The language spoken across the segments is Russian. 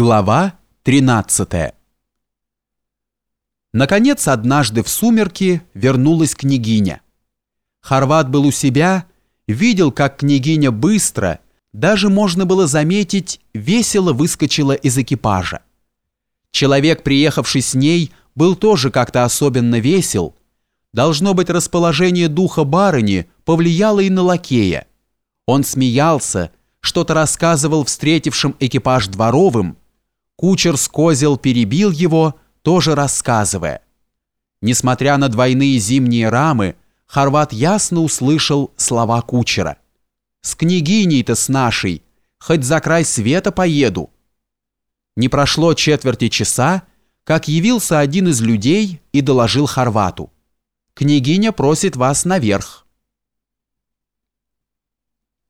Глава 13 Наконец, однажды в сумерки вернулась княгиня. Хорват был у себя, видел, как княгиня быстро, даже можно было заметить, весело выскочила из экипажа. Человек, приехавший с ней, был тоже как-то особенно весел. Должно быть, расположение духа барыни повлияло и на лакея. Он смеялся, что-то рассказывал встретившим экипаж дворовым, кучер с козел перебил его, тоже рассказывая. Несмотря на двойные зимние рамы, Хорват ясно услышал слова кучера. «С княгиней-то с нашей, хоть за край света поеду». Не прошло четверти часа, как явился один из людей и доложил Хорвату. «Княгиня просит вас наверх».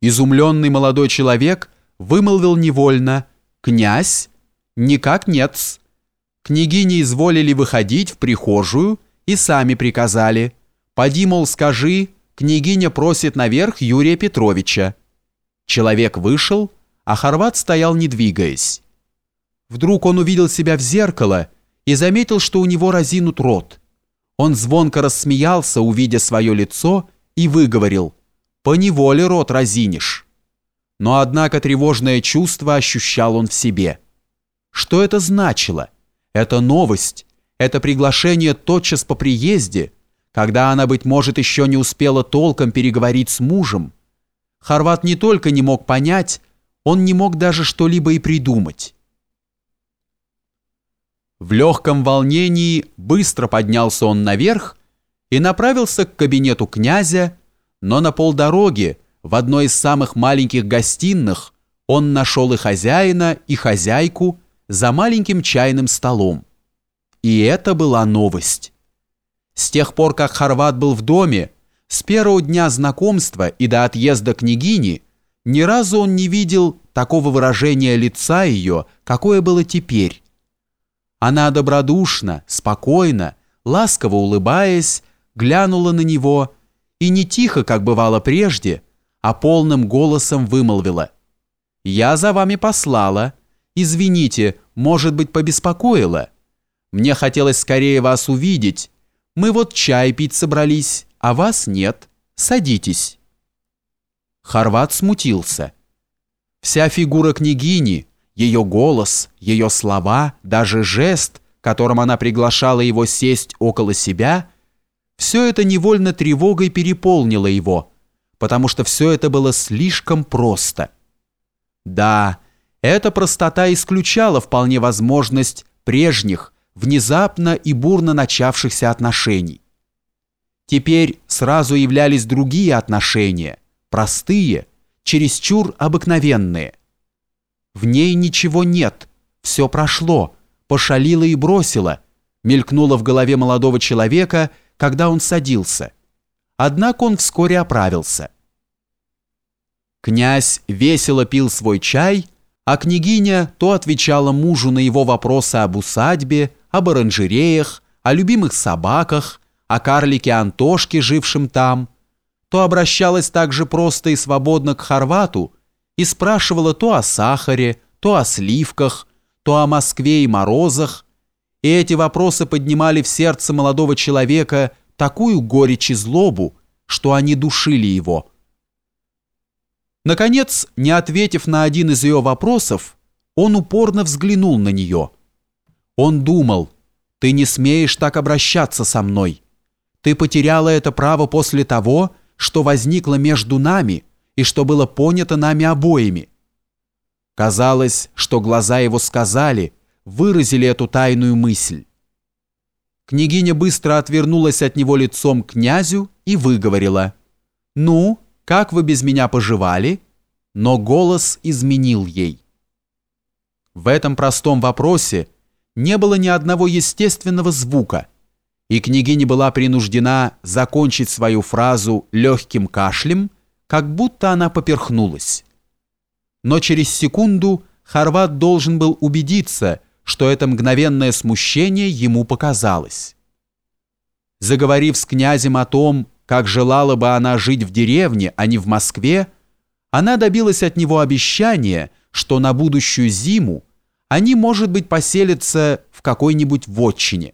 Изумленный молодой человек вымолвил невольно «Князь? Никак нет-с». Княгини изволили выходить в прихожую и сами приказали «Поди, мол, скажи, княгиня просит наверх Юрия Петровича». Человек вышел, а Хорват стоял не двигаясь. Вдруг он увидел себя в зеркало и заметил, что у него разинут рот. Он звонко рассмеялся, увидя свое лицо, и выговорил – по неволе рот разинешь. Но однако тревожное чувство ощущал он в себе. Что это значило? Это новость, это приглашение тотчас по приезде, когда она, быть может, еще не успела толком переговорить с мужем. Хорват не только не мог понять, он не мог даже что-либо и придумать. В легком волнении быстро поднялся он наверх и направился к кабинету князя, но на полдороги в одной из самых маленьких гостиных он нашел и хозяина, и хозяйку за маленьким чайным столом. И это была новость. С тех пор, как Хорват был в доме, с первого дня знакомства и до отъезда княгини, ни разу он не видел такого выражения лица ее, какое было теперь. Она добродушно, спокойно, ласково улыбаясь, глянула на него и не тихо, как бывало прежде, а полным голосом вымолвила. «Я за вами послала. Извините, может быть, побеспокоила. Мне хотелось скорее вас увидеть. Мы вот чай пить собрались, а вас нет. Садитесь». Хорват смутился. Вся фигура княгини, ее голос, ее слова, даже жест, которым она приглашала его сесть около себя – все это невольно тревогой переполнило его, потому что все это было слишком просто. Да, эта простота исключала вполне возможность прежних, внезапно и бурно начавшихся отношений. Теперь сразу являлись другие отношения, простые, чересчур обыкновенные. В ней ничего нет, все прошло, пошалило и бросило, мелькнуло в голове молодого человека – когда он садился. Однако он вскоре оправился. Князь весело пил свой чай, а княгиня то отвечала мужу на его вопросы об усадьбе, об оранжереях, о любимых собаках, о карлике Антошке, жившем там, то обращалась также просто и свободно к Хорвату и спрашивала то о сахаре, то о сливках, то о Москве и морозах, и эти вопросы поднимали в сердце молодого человека такую горечь и злобу, что они душили его. Наконец, не ответив на один из ее вопросов, он упорно взглянул на нее. Он думал, «Ты не смеешь так обращаться со мной. Ты потеряла это право после того, что возникло между нами и что было понято нами обоими». Казалось, что глаза его сказали – выразили эту тайную мысль. Княгиня быстро отвернулась от него лицом к князю и выговорила. «Ну, как вы без меня поживали?» Но голос изменил ей. В этом простом вопросе не было ни одного естественного звука, и княгиня была принуждена закончить свою фразу легким кашлем, как будто она поперхнулась. Но через секунду Хорват должен был убедиться, что это мгновенное смущение ему показалось. Заговорив с князем о том, как желала бы она жить в деревне, а не в Москве, она добилась от него обещания, что на будущую зиму они, может быть, поселятся в какой-нибудь вотчине.